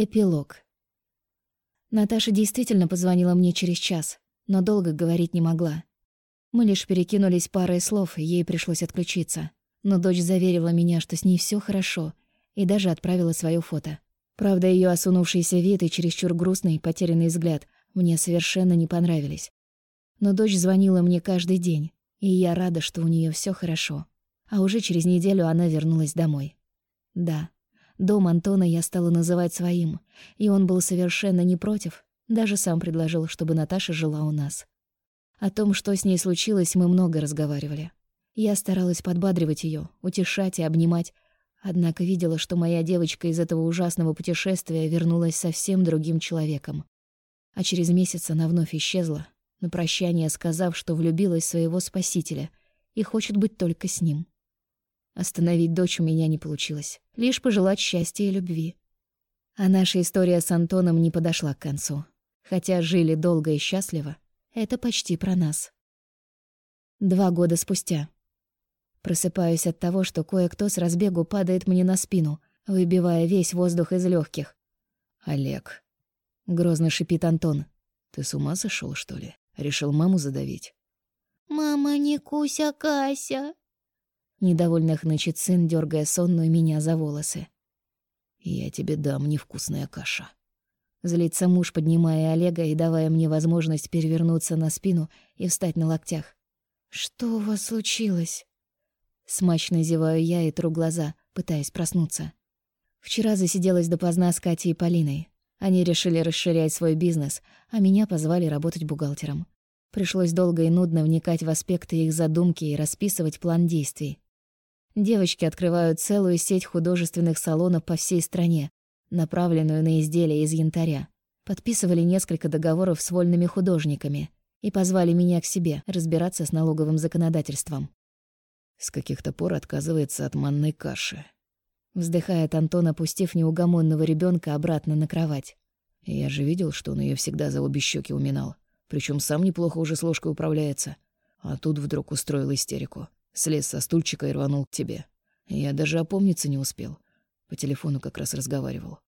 Эпилог. Наташа действительно позвонила мне через час, но долго говорить не могла. Мы лишь перекинулись парой слов, и ей пришлось отключиться. Но дочь заверила меня, что с ней все хорошо, и даже отправила свое фото. Правда, ее осунувшийся вид и чересчур грустный, потерянный взгляд мне совершенно не понравились. Но дочь звонила мне каждый день, и я рада, что у нее все хорошо. А уже через неделю она вернулась домой. Да, Дом Антона я стала называть своим, и он был совершенно не против, даже сам предложил, чтобы Наташа жила у нас. О том, что с ней случилось, мы много разговаривали. Я старалась подбадривать ее, утешать и обнимать, однако видела, что моя девочка из этого ужасного путешествия вернулась совсем другим человеком. А через месяц она вновь исчезла, на прощание сказав, что влюбилась в своего спасителя и хочет быть только с ним. Остановить дочь у меня не получилось. Лишь пожелать счастья и любви. А наша история с Антоном не подошла к концу. Хотя жили долго и счастливо, это почти про нас. Два года спустя. Просыпаюсь от того, что кое-кто с разбегу падает мне на спину, выбивая весь воздух из легких. «Олег», — грозно шипит Антон. «Ты с ума сошел, что ли? Решил маму задавить?» «Мама, не куся, Кася!» Недовольно хнычет сын, дергая сонную меня за волосы. «Я тебе дам невкусная каша». Злится муж, поднимая Олега и давая мне возможность перевернуться на спину и встать на локтях. «Что у вас случилось?» Смачно зеваю я и тру глаза, пытаясь проснуться. Вчера засиделась допоздна с Катей и Полиной. Они решили расширять свой бизнес, а меня позвали работать бухгалтером. Пришлось долго и нудно вникать в аспекты их задумки и расписывать план действий. Девочки открывают целую сеть художественных салонов по всей стране, направленную на изделия из янтаря. Подписывали несколько договоров с вольными художниками и позвали меня к себе разбираться с налоговым законодательством. С каких-то пор отказывается от манной каши. Вздыхает Антон, опустив неугомонного ребенка обратно на кровать. Я же видел, что он ее всегда за обе щеки уминал. Причем сам неплохо уже с ложкой управляется. А тут вдруг устроил истерику. Слез со стульчика и рванул к тебе. Я даже опомниться не успел. По телефону как раз разговаривал.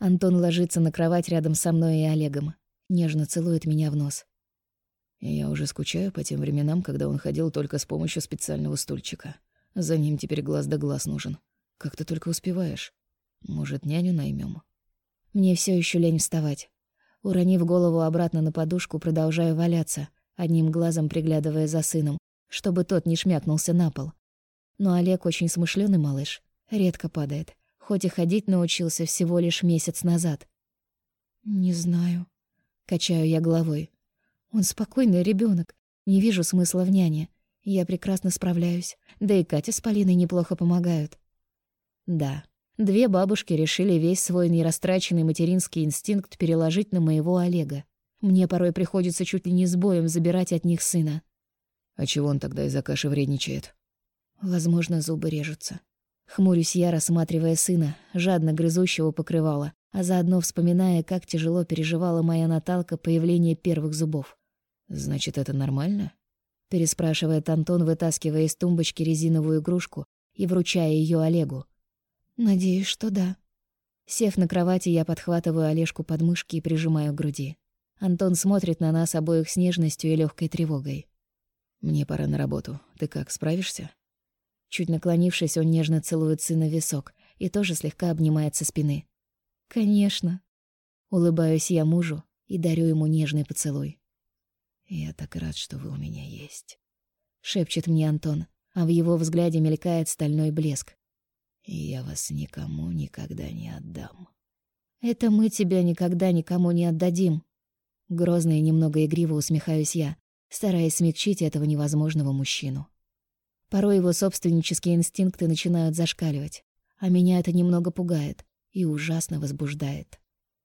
Антон ложится на кровать рядом со мной и Олегом. Нежно целует меня в нос. Я уже скучаю по тем временам, когда он ходил только с помощью специального стульчика. За ним теперь глаз да глаз нужен. Как ты только успеваешь? Может, няню наймем? Мне все еще лень вставать. Уронив голову обратно на подушку, продолжаю валяться, одним глазом приглядывая за сыном, чтобы тот не шмякнулся на пол. Но Олег очень смышленый малыш, редко падает, хоть и ходить научился всего лишь месяц назад. «Не знаю», — качаю я головой. «Он спокойный ребенок, не вижу смысла в няне. Я прекрасно справляюсь, да и Катя с Полиной неплохо помогают». Да, две бабушки решили весь свой нерастраченный материнский инстинкт переложить на моего Олега. Мне порой приходится чуть ли не с боем забирать от них сына. А чего он тогда из-за каши вредничает? Возможно, зубы режутся. Хмурюсь я, рассматривая сына, жадно грызущего покрывала, а заодно вспоминая, как тяжело переживала моя Наталка появление первых зубов. «Значит, это нормально?» — переспрашивает Антон, вытаскивая из тумбочки резиновую игрушку и вручая ее Олегу. «Надеюсь, что да». Сев на кровати, я подхватываю Олежку под мышки и прижимаю к груди. Антон смотрит на нас обоих с нежностью и легкой тревогой. Мне пора на работу. Ты как, справишься? Чуть наклонившись, он нежно целует сына в висок и тоже слегка обнимает со спины. Конечно. Улыбаюсь я мужу и дарю ему нежный поцелуй. Я так рад, что вы у меня есть, шепчет мне Антон, а в его взгляде мелькает стальной блеск. Я вас никому никогда не отдам. Это мы тебя никогда никому не отдадим. Грозно и немного игриво усмехаюсь я, стараясь смягчить этого невозможного мужчину. Порой его собственнические инстинкты начинают зашкаливать, а меня это немного пугает и ужасно возбуждает.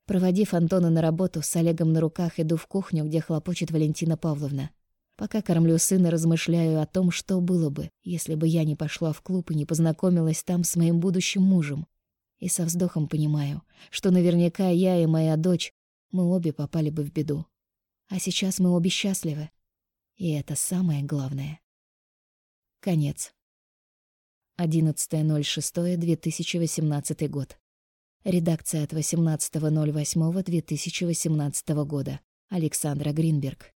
Проводив Антона на работу, с Олегом на руках иду в кухню, где хлопочет Валентина Павловна. Пока кормлю сына, размышляю о том, что было бы, если бы я не пошла в клуб и не познакомилась там с моим будущим мужем. И со вздохом понимаю, что наверняка я и моя дочь, мы обе попали бы в беду. А сейчас мы обе счастливы, и это самое главное. Конец. 11.06.2018 год. Редакция от 18.08.2018 года. Александра Гринберг.